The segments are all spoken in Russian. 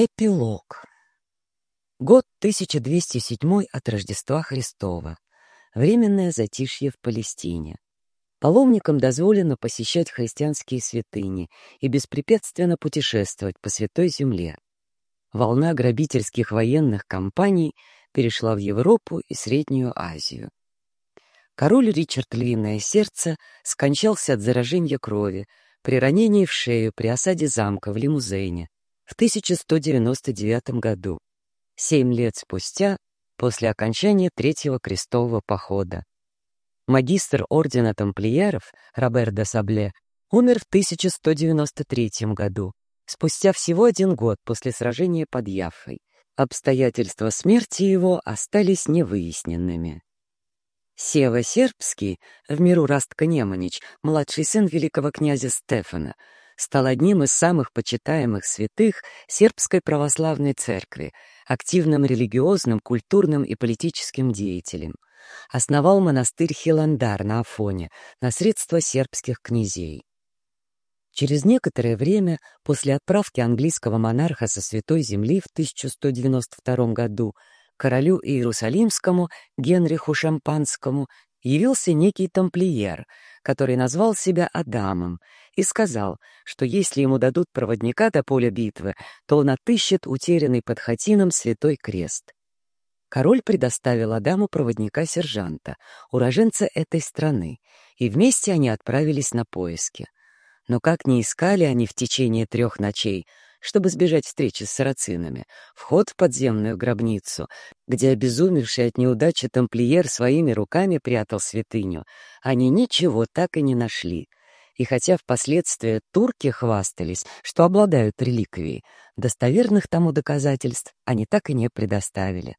Эпилог. Год 1207 от Рождества Христова. Временное затишье в Палестине. Паломникам дозволено посещать христианские святыни и беспрепятственно путешествовать по Святой Земле. Волна грабительских военных кампаний перешла в Европу и Среднюю Азию. Король Ричард Львиное Сердце скончался от заражения крови при ранении в шею при осаде замка в Лимузене в 1199 году, семь лет спустя, после окончания Третьего крестового похода. Магистр ордена тамплиеров Робер де Сабле умер в 1193 году, спустя всего один год после сражения под Яффой. Обстоятельства смерти его остались невыясненными. Сева Сербский, в миру Растка Неманич, младший сын великого князя Стефана, стал одним из самых почитаемых святых сербской православной церкви, активным религиозным, культурным и политическим деятелем. Основал монастырь Хиландар на Афоне на средства сербских князей. Через некоторое время после отправки английского монарха со Святой Земли в 1192 году королю Иерусалимскому Генриху Шампанскому явился некий тамплиер, который назвал себя Адамом, и сказал, что если ему дадут проводника до поля битвы, то он отыщет утерянный под Хатином святой крест. Король предоставил Адаму проводника-сержанта, уроженца этой страны, и вместе они отправились на поиски. Но как ни искали они в течение трех ночей, чтобы сбежать встречи с сарацинами, вход в подземную гробницу, где обезумевший от неудачи тамплиер своими руками прятал святыню, они ничего так и не нашли. И хотя впоследствии турки хвастались, что обладают реликвией, достоверных тому доказательств они так и не предоставили.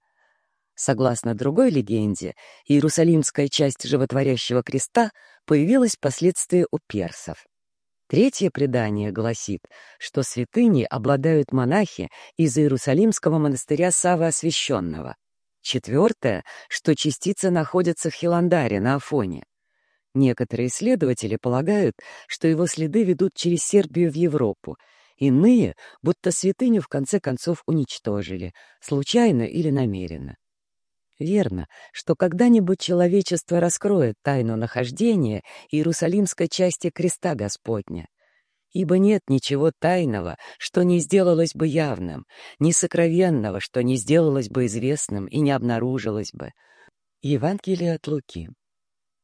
Согласно другой легенде, иерусалимская часть животворящего креста появилась впоследствии у персов. Третье предание гласит, что святыни обладают монахи из Иерусалимского монастыря Савы Освященного. Четвертое, что частица находится в Хиландаре на Афоне. Некоторые исследователи полагают, что его следы ведут через Сербию в Европу, иные, будто святыню в конце концов уничтожили, случайно или намеренно. Верно, что когда-нибудь человечество раскроет тайну нахождения Иерусалимской части креста Господня. Ибо нет ничего тайного, что не сделалось бы явным, ни сокровенного, что не сделалось бы известным и не обнаружилось бы. Евангелие от Луки.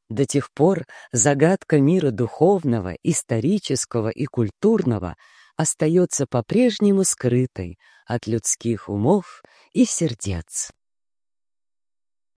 До тех пор загадка мира духовного, исторического и культурного остается по-прежнему скрытой от людских умов и сердец.